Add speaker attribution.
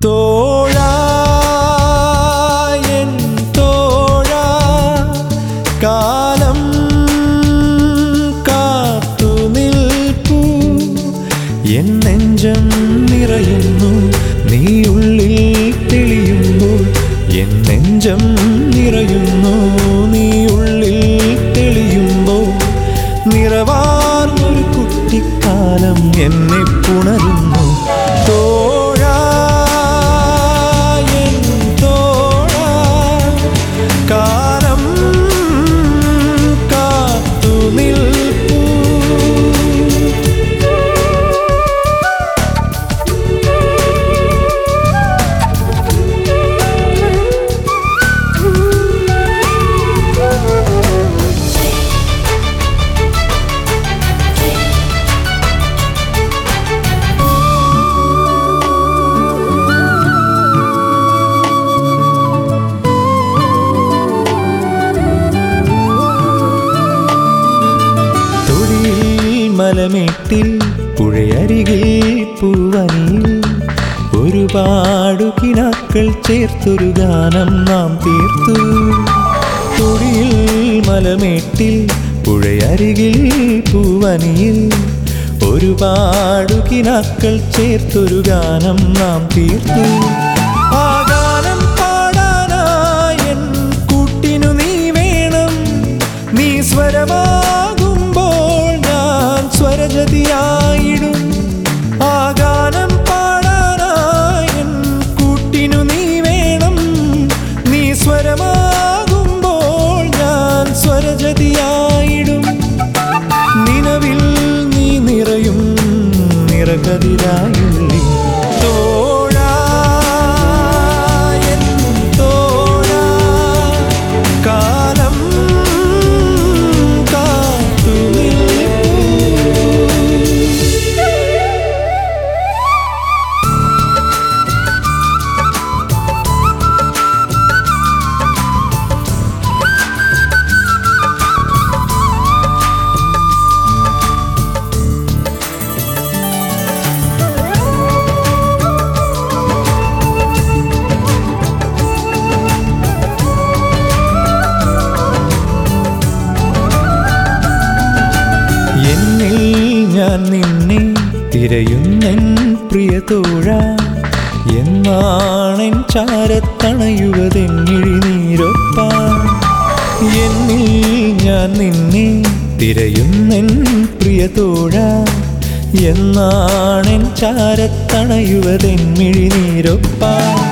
Speaker 1: തോഴൻ തോഴ കാലം കാത്തു നിൽപ്പൂ എൻ നെഞ്ചം നിറയുന്നു നീ ഉള്ളിൽ തെളിയുമ്പോൾ. എൻ നെഞ്ചം നിറയുന്നു നീ ഉള്ളിൽ തെളിയുമ്പോൾ. നിറവാർന്നൊരു കുട്ടിക്കാലം എന്നെ പുണരുന്നു. തൊടിയിൽ മലമേട്ടിൽ പുഴയരികിൽ പൂവനിൽ ഒരുപാടു കിനാക്കൾ ചേർത്തൊരു ഗാനം നാം തീർത്തു. തൊഴിൽ മലമേട്ടിൽ പുഴയരികിൽ പൂവനിയിൽ ഒരുപാടു കിനാക്കൾ ചേർത്തൊരു ഗാനം നാം തീർത്തു. दिया ഞാൻ നിന്നെ തിരയുന്നെൻ പ്രിയ തോഴ. എന്നാണെൻ ചാരത്തണയുവതെന്നിഴി നീരൊപ്പാൻ എന്നിൽ ഞാൻ നിന്നെ തിരയുന്നെൻ പ്രിയ തോഴ. എന്നാണെൻ ചാരത്തണയുവതെന്നിഴി നീരൊപ്പാൻ